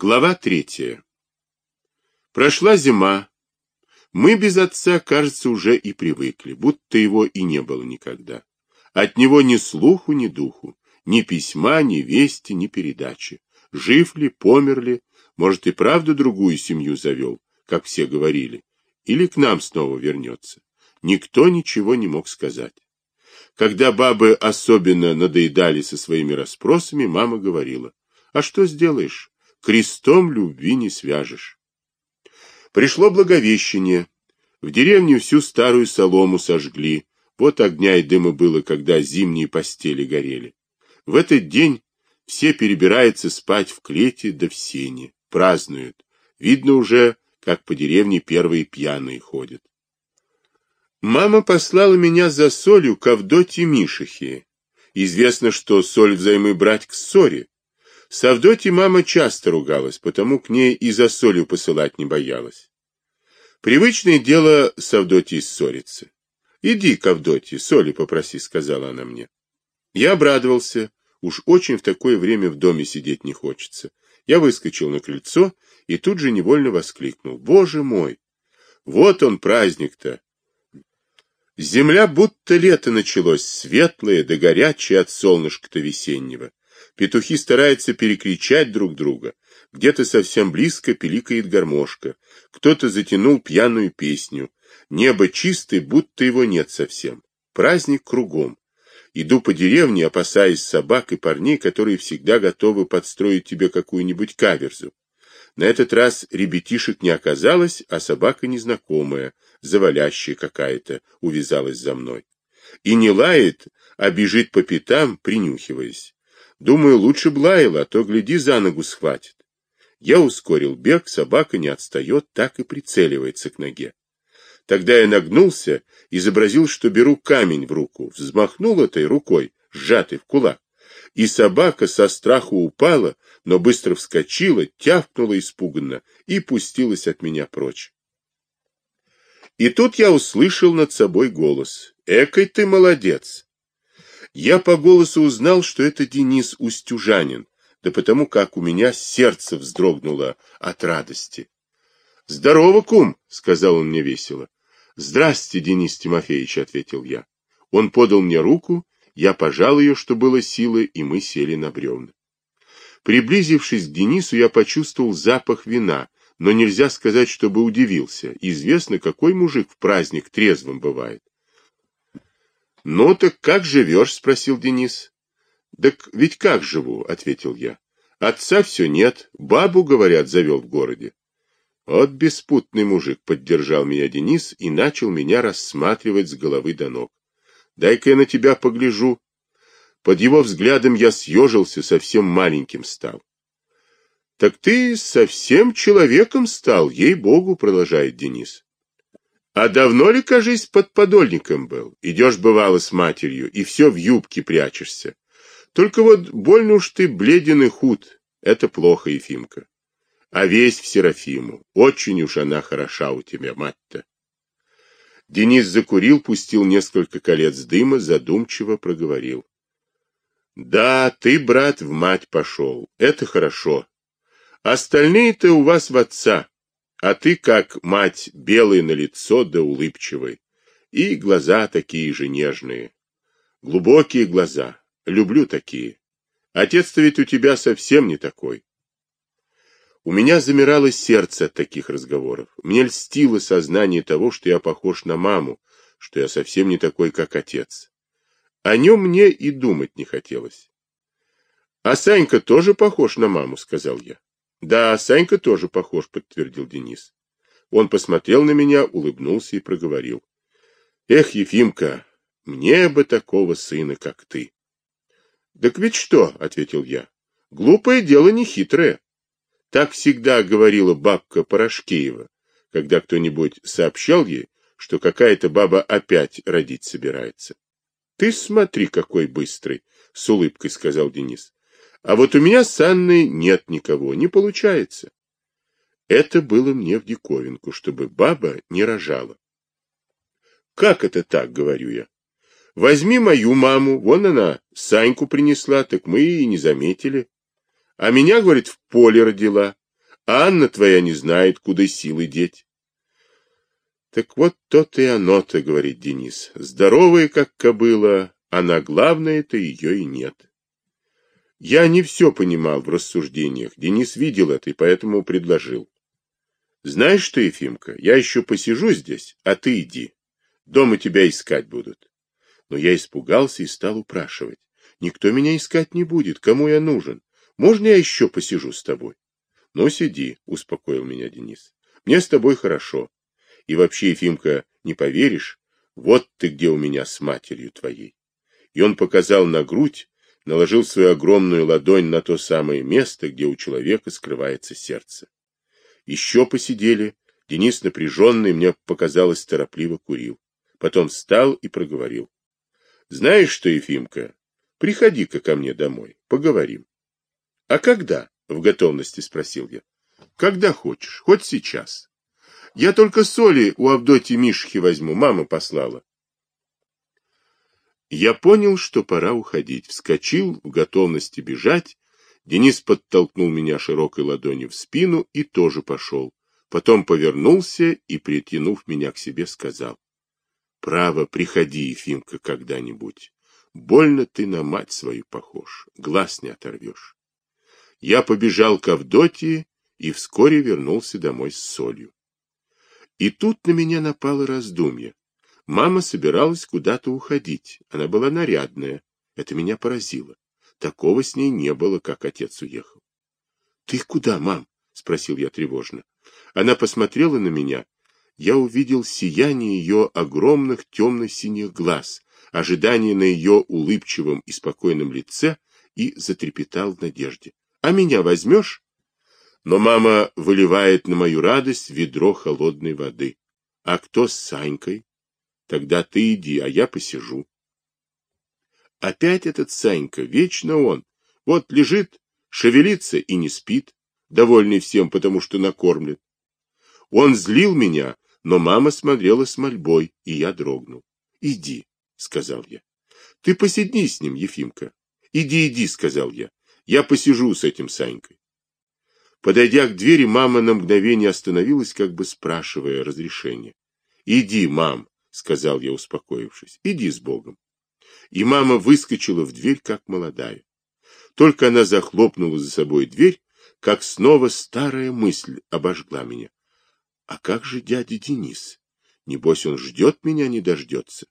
Глава третья. Прошла зима. Мы без отца, кажется, уже и привыкли, будто его и не было никогда. От него ни слуху, ни духу, ни письма, ни вести, ни передачи. Жив ли, помер ли, может и правда другую семью завел, как все говорили, или к нам снова вернется. Никто ничего не мог сказать. Когда бабы особенно надоедали со своими расспросами, мама говорила, а что сделаешь? Крестом любви не свяжешь. Пришло благовещение. В деревне всю старую солому сожгли. Вот огня и дыма было, когда зимние постели горели. В этот день все перебираются спать в клете да в сене, празднуют. Видно уже, как по деревне первые пьяные ходят. Мама послала меня за солью к Авдотье Мишихе. Известно, что соль взаймы брать к ссоре. С Авдотьей мама часто ругалась, потому к ней и за солью посылать не боялась. Привычное дело с Авдотьей ссориться. «Иди к Авдотье, соли попроси», — сказала она мне. Я обрадовался, уж очень в такое время в доме сидеть не хочется. Я выскочил на крыльцо и тут же невольно воскликнул. «Боже мой! Вот он праздник-то!» Земля будто лето началось, светлое да горячее от солнышка-то весеннего. Петухи стараются перекричать друг друга. Где-то совсем близко пиликает гармошка. Кто-то затянул пьяную песню. Небо чистое, будто его нет совсем. Праздник кругом. Иду по деревне, опасаясь собак и парней, которые всегда готовы подстроить тебе какую-нибудь каверзу. На этот раз ребятишек не оказалось, а собака незнакомая, завалящая какая-то, увязалась за мной. И не лает, а бежит по пятам, принюхиваясь. Думаю, лучше б лаяла, а то, гляди, за ногу схватит. Я ускорил бег, собака не отстает, так и прицеливается к ноге. Тогда я нагнулся, изобразил, что беру камень в руку, взмахнул этой рукой, сжатой в кулак. И собака со страху упала, но быстро вскочила, тявкнула испуганно и пустилась от меня прочь. И тут я услышал над собой голос. «Экой ты молодец! Я по голосу узнал, что это Денис Устюжанин, да потому как у меня сердце вздрогнуло от радости. «Здорово, кум!» — сказал он мне весело. «Здрасте, Денис Тимофеевич!» — ответил я. Он подал мне руку, я пожал ее, что было силы, и мы сели на бревна. Приблизившись к Денису, я почувствовал запах вина, но нельзя сказать, чтобы удивился. Известно, какой мужик в праздник трезвым бывает. «Ну так как живешь?» — спросил Денис. «Так ведь как живу?» — ответил я. «Отца все нет, бабу, говорят, завел в городе». Вот беспутный мужик поддержал меня Денис и начал меня рассматривать с головы до ног. «Дай-ка я на тебя погляжу». Под его взглядом я съежился, совсем маленьким стал. «Так ты совсем человеком стал, ей-богу», — продолжает Денис. А давно ли, кажись, под подольником был? Идешь, бывало, с матерью, и все в юбке прячешься. Только вот больно уж ты бледен и худ. Это плохо, Ефимка. А весь в Серафиму. Очень уж она хороша у тебя, мать-то. Денис закурил, пустил несколько колец дыма, задумчиво проговорил. Да, ты, брат, в мать пошел. Это хорошо. Остальные-то у вас в отца. А ты, как мать, белый на лицо да улыбчивый. И глаза такие же нежные. Глубокие глаза. Люблю такие. Отец-то ведь у тебя совсем не такой. У меня замирало сердце от таких разговоров. Мне льстило сознание того, что я похож на маму, что я совсем не такой, как отец. О нем мне и думать не хотелось. — А Санька тоже похож на маму, — сказал я. Да, Санька тоже похож, подтвердил Денис. Он посмотрел на меня, улыбнулся и проговорил. Эх, Ефимка, мне бы такого сына, как ты. Так ведь что, ответил я. Глупое дело не хитрое. Так всегда говорила бабка Порошкеева, когда кто-нибудь сообщал ей, что какая-то баба опять родить собирается. Ты смотри, какой быстрый, с улыбкой сказал Денис. А вот у меня с Анной нет никого, не получается. Это было мне в диковинку, чтобы баба не рожала. Как это так, говорю я? Возьми мою маму, вон она Саньку принесла, так мы и не заметили. А меня, говорит, в поле родила. А Анна твоя не знает, куда силы деть. Так вот то-то и оно-то, говорит Денис. Здоровая, как кобыла, а на главное-то ее и нет. Я не все понимал в рассуждениях. Денис видел это и поэтому предложил. Знаешь что, Ефимка, я еще посижу здесь, а ты иди. Дома тебя искать будут. Но я испугался и стал упрашивать. Никто меня искать не будет, кому я нужен. Можно я еще посижу с тобой? Ну, сиди, успокоил меня Денис. Мне с тобой хорошо. И вообще, Ефимка, не поверишь, вот ты где у меня с матерью твоей. И он показал на грудь, наложил свою огромную ладонь на то самое место, где у человека скрывается сердце. Еще посидели. Денис напряженный, мне показалось, торопливо курил. Потом встал и проговорил. — Знаешь что, Ефимка, приходи-ка ко мне домой, поговорим. — А когда? — в готовности спросил я. — Когда хочешь, хоть сейчас. Я только соли у Авдотьи Мишки возьму, мама послала. Я понял, что пора уходить. Вскочил, в готовности бежать, Денис подтолкнул меня широкой ладонью в спину и тоже пошел. Потом повернулся и, притянув меня к себе, сказал. — Право, приходи, Ефимка, когда-нибудь. Больно ты на мать свою похож, глаз не оторвешь. Я побежал к Авдотье и вскоре вернулся домой с солью. И тут на меня напало раздумье. Мама собиралась куда-то уходить. Она была нарядная. Это меня поразило. Такого с ней не было, как отец уехал. — Ты куда, мам? — спросил я тревожно. Она посмотрела на меня. Я увидел сияние ее огромных темно-синих глаз, ожидание на ее улыбчивом и спокойном лице и затрепетал в надежде. — А меня возьмешь? Но мама выливает на мою радость ведро холодной воды. — А кто с Санькой? — Тогда ты иди, а я посижу. Опять этот Санька, вечно он. Вот лежит, шевелится и не спит, довольный всем, потому что накормлет. Он злил меня, но мама смотрела с мольбой, и я дрогнул. — Иди, — сказал я. — Ты посидни с ним, Ефимка. — Иди, иди, — сказал я. Я посижу с этим Санькой. Подойдя к двери, мама на мгновение остановилась, как бы спрашивая разрешения. — Иди, мам, — сказал я, успокоившись. — Иди с Богом и мама выскочила в дверь, как молодая. Только она захлопнула за собой дверь, как снова старая мысль обожгла меня. А как же дядя Денис? Небось, он ждет меня, не дождется.